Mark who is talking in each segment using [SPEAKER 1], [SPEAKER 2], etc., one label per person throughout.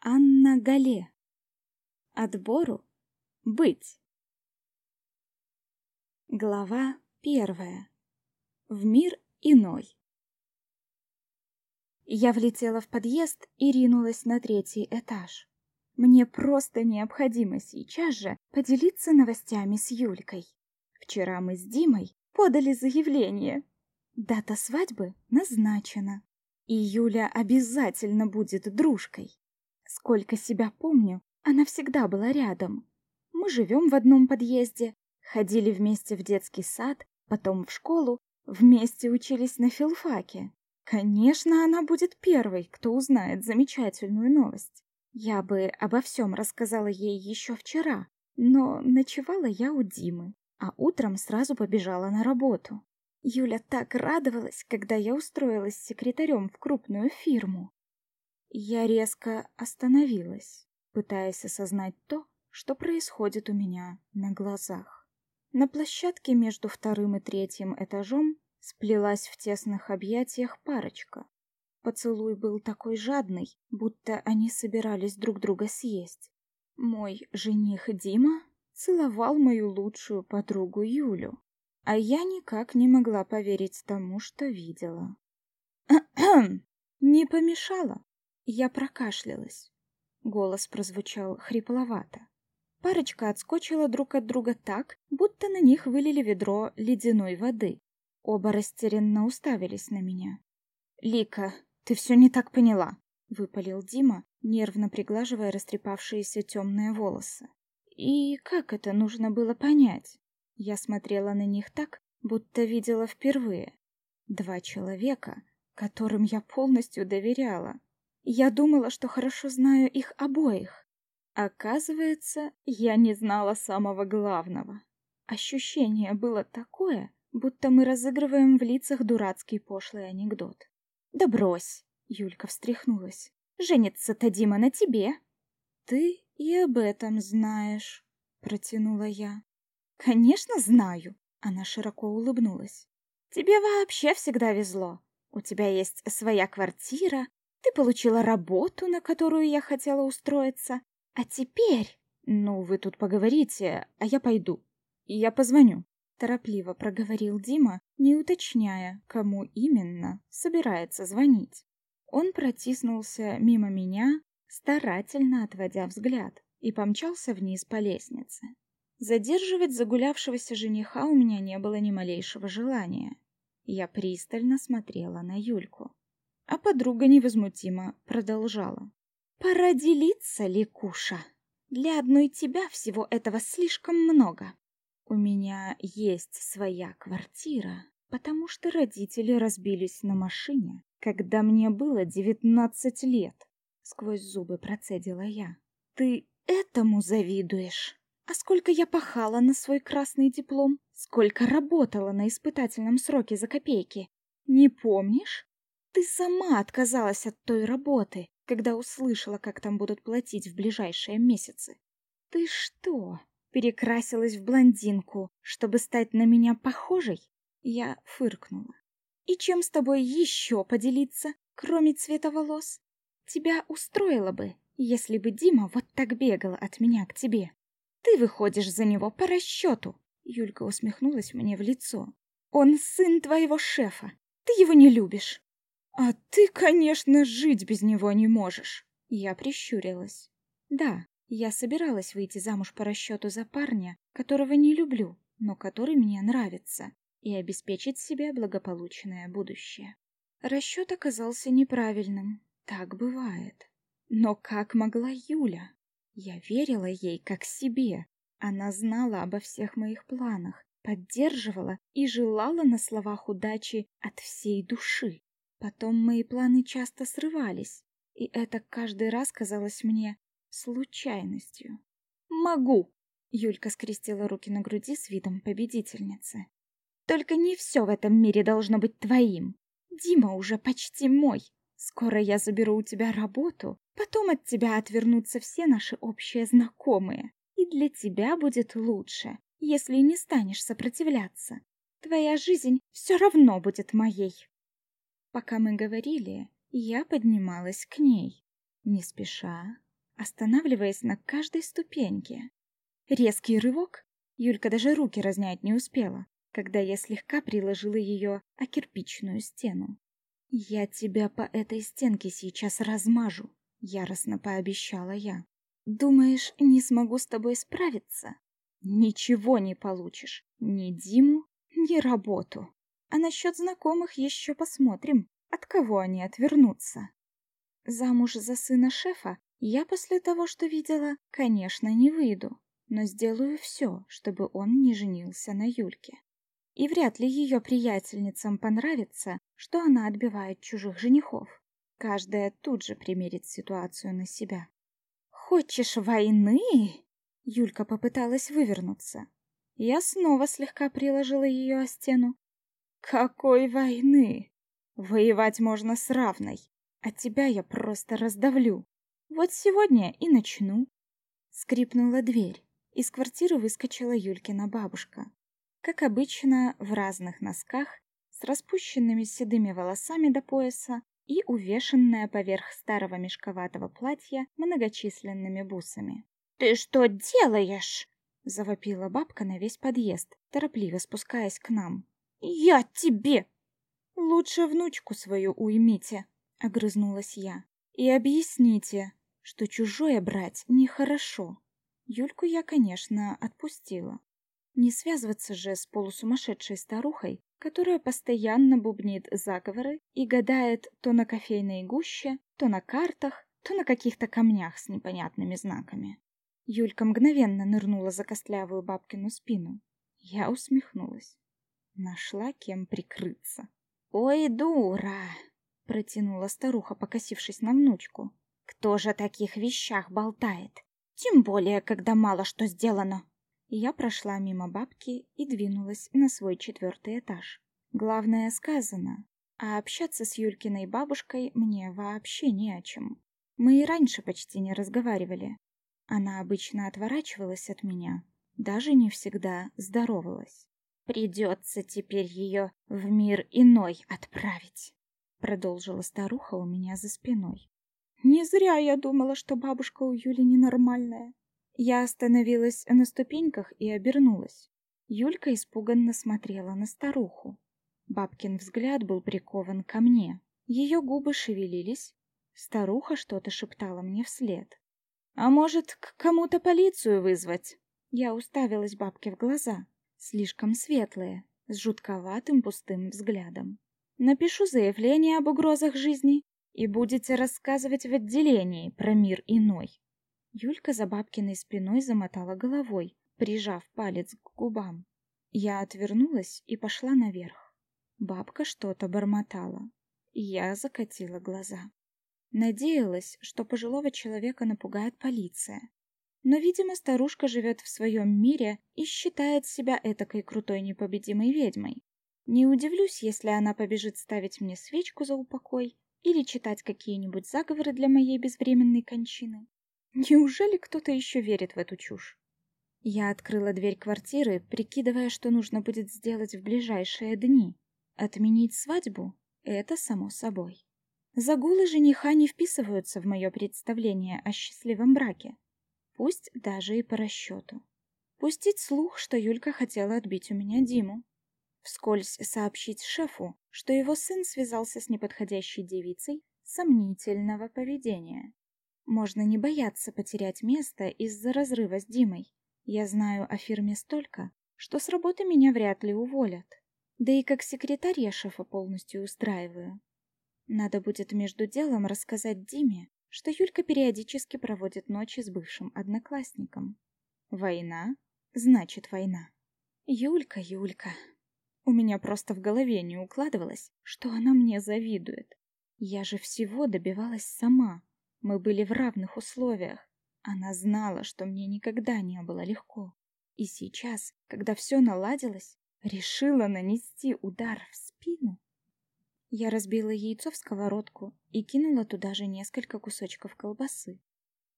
[SPEAKER 1] Анна Гале. Отбору быть. Глава первая. В мир иной. Я влетела в подъезд и ринулась на третий этаж. Мне просто необходимо сейчас же поделиться новостями с Юлькой. Вчера мы с Димой подали заявление. Дата свадьбы назначена. И Юля обязательно будет дружкой. Сколько себя помню, она всегда была рядом. Мы живем в одном подъезде, ходили вместе в детский сад, потом в школу, вместе учились на филфаке. Конечно, она будет первой, кто узнает замечательную новость. Я бы обо всем рассказала ей еще вчера, но ночевала я у Димы, а утром сразу побежала на работу. Юля так радовалась, когда я устроилась секретарем в крупную фирму. Я резко остановилась, пытаясь осознать то, что происходит у меня на глазах. На площадке между вторым и третьим этажом сплелась в тесных объятиях парочка. Поцелуй был такой жадный, будто они собирались друг друга съесть. Мой жених Дима целовал мою лучшую подругу Юлю, а я никак не могла поверить тому, что видела. Не помешало. Я прокашлялась. Голос прозвучал хрипловато. Парочка отскочила друг от друга так, будто на них вылили ведро ледяной воды. Оба растерянно уставились на меня. «Лика, ты все не так поняла», — выпалил Дима, нервно приглаживая растрепавшиеся темные волосы. «И как это нужно было понять?» Я смотрела на них так, будто видела впервые. Два человека, которым я полностью доверяла. Я думала, что хорошо знаю их обоих. Оказывается, я не знала самого главного. Ощущение было такое, будто мы разыгрываем в лицах дурацкий пошлый анекдот. «Да брось!» — Юлька встряхнулась. «Женится-то Дима на тебе!» «Ты и об этом знаешь», — протянула я. «Конечно знаю!» — она широко улыбнулась. «Тебе вообще всегда везло. У тебя есть своя квартира, ты получила работу, на которую я хотела устроиться. А теперь... Ну, вы тут поговорите, а я пойду. И я позвоню. Торопливо проговорил Дима, не уточняя, кому именно собирается звонить. Он протиснулся мимо меня, старательно отводя взгляд, и помчался вниз по лестнице. Задерживать загулявшегося жениха у меня не было ни малейшего желания. Я пристально смотрела на Юльку. А подруга невозмутимо продолжала. «Пора делиться, Ликуша. Для одной тебя всего этого слишком много. У меня есть своя квартира, потому что родители разбились на машине, когда мне было девятнадцать лет. Сквозь зубы процедила я. Ты этому завидуешь? А сколько я пахала на свой красный диплом? Сколько работала на испытательном сроке за копейки? Не помнишь? Ты сама отказалась от той работы, когда услышала, как там будут платить в ближайшие месяцы. Ты что, перекрасилась в блондинку, чтобы стать на меня похожей? Я фыркнула. И чем с тобой еще поделиться, кроме цвета волос? Тебя устроило бы, если бы Дима вот так бегал от меня к тебе. Ты выходишь за него по расчету. Юлька усмехнулась мне в лицо. Он сын твоего шефа. Ты его не любишь. А ты, конечно, жить без него не можешь. Я прищурилась. Да, я собиралась выйти замуж по расчету за парня, которого не люблю, но который мне нравится, и обеспечить себе благополучное будущее. Расчет оказался неправильным. Так бывает. Но как могла Юля? Я верила ей как себе. Она знала обо всех моих планах, поддерживала и желала на словах удачи от всей души. Потом мои планы часто срывались, и это каждый раз казалось мне случайностью. «Могу!» — Юлька скрестила руки на груди с видом победительницы. «Только не все в этом мире должно быть твоим. Дима уже почти мой. Скоро я заберу у тебя работу, потом от тебя отвернутся все наши общие знакомые. И для тебя будет лучше, если не станешь сопротивляться. Твоя жизнь все равно будет моей». Пока мы говорили, я поднималась к ней, не спеша, останавливаясь на каждой ступеньке. Резкий рывок. Юлька даже руки разнять не успела, когда я слегка приложила ее о кирпичную стену. «Я тебя по этой стенке сейчас размажу», — яростно пообещала я. «Думаешь, не смогу с тобой справиться? Ничего не получишь. Ни Диму, ни работу. А насчет знакомых еще посмотрим, от кого они отвернутся». Замуж за сына шефа я после того, что видела, конечно, не выйду, но сделаю все, чтобы он не женился на Юльке. И вряд ли ее приятельницам понравится, что она отбивает чужих женихов. Каждая тут же примерит ситуацию на себя. «Хочешь войны?» Юлька попыталась вывернуться. Я снова слегка приложила ее о стену. «Какой войны? Воевать можно с равной, а тебя я просто раздавлю. Вот сегодня и начну». Скрипнула дверь. Из квартиры выскочила Юлькина бабушка как обычно, в разных носках, с распущенными седыми волосами до пояса и увешанная поверх старого мешковатого платья многочисленными бусами. «Ты что делаешь?» — завопила бабка на весь подъезд, торопливо спускаясь к нам. «Я тебе!» «Лучше внучку свою уймите», — огрызнулась я. «И объясните, что чужое брать нехорошо». Юльку я, конечно, отпустила. Не связываться же с полусумасшедшей старухой, которая постоянно бубнит заговоры и гадает то на кофейной гуще, то на картах, то на каких-то камнях с непонятными знаками. Юлька мгновенно нырнула за костлявую бабкину спину. Я усмехнулась. Нашла кем прикрыться. «Ой, дура!» — протянула старуха, покосившись на внучку. «Кто же о таких вещах болтает? Тем более, когда мало что сделано!» Я прошла мимо бабки и двинулась на свой четвертый этаж. Главное сказано, а общаться с Юлькиной бабушкой мне вообще не о чем. Мы и раньше почти не разговаривали. Она обычно отворачивалась от меня, даже не всегда здоровалась. «Придется теперь ее в мир иной отправить», — продолжила старуха у меня за спиной. «Не зря я думала, что бабушка у Юли ненормальная. Я остановилась на ступеньках и обернулась. Юлька испуганно смотрела на старуху. Бабкин взгляд был прикован ко мне. Ее губы шевелились. Старуха что-то шептала мне вслед. «А может, к кому-то полицию вызвать?» Я уставилась бабке в глаза, слишком светлые, с жутковатым пустым взглядом. «Напишу заявление об угрозах жизни, и будете рассказывать в отделении про мир иной. Юлька за бабкиной спиной замотала головой, прижав палец к губам. Я отвернулась и пошла наверх. Бабка что-то бормотала. Я закатила глаза. Надеялась, что пожилого человека напугает полиция. Но, видимо, старушка живет в своем мире и считает себя этакой крутой непобедимой ведьмой. Не удивлюсь, если она побежит ставить мне свечку за упокой или читать какие-нибудь заговоры для моей безвременной кончины. Неужели кто-то еще верит в эту чушь? Я открыла дверь квартиры, прикидывая, что нужно будет сделать в ближайшие дни. Отменить свадьбу — это само собой. Загулы жениха не вписываются в мое представление о счастливом браке. Пусть даже и по расчету. Пустить слух, что Юлька хотела отбить у меня Диму. Вскользь сообщить шефу, что его сын связался с неподходящей девицей сомнительного поведения. Можно не бояться потерять место из-за разрыва с Димой. Я знаю о фирме столько, что с работы меня вряд ли уволят. Да и как секретарь я шефа полностью устраиваю. Надо будет между делом рассказать Диме, что Юлька периодически проводит ночи с бывшим одноклассником. Война значит война. Юлька, Юлька. У меня просто в голове не укладывалось, что она мне завидует. Я же всего добивалась сама. Мы были в равных условиях. Она знала, что мне никогда не было легко. И сейчас, когда все наладилось, решила нанести удар в спину. Я разбила яйцо в сковородку и кинула туда же несколько кусочков колбасы.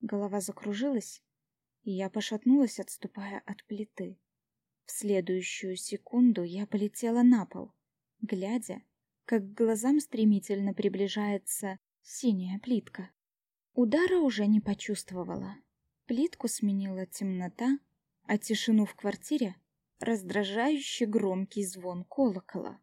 [SPEAKER 1] Голова закружилась, и я пошатнулась, отступая от плиты. В следующую секунду я полетела на пол, глядя, как к глазам стремительно приближается синяя плитка. Удара уже не почувствовала. Плитку сменила темнота, а тишину в квартире раздражающе громкий звон колокола.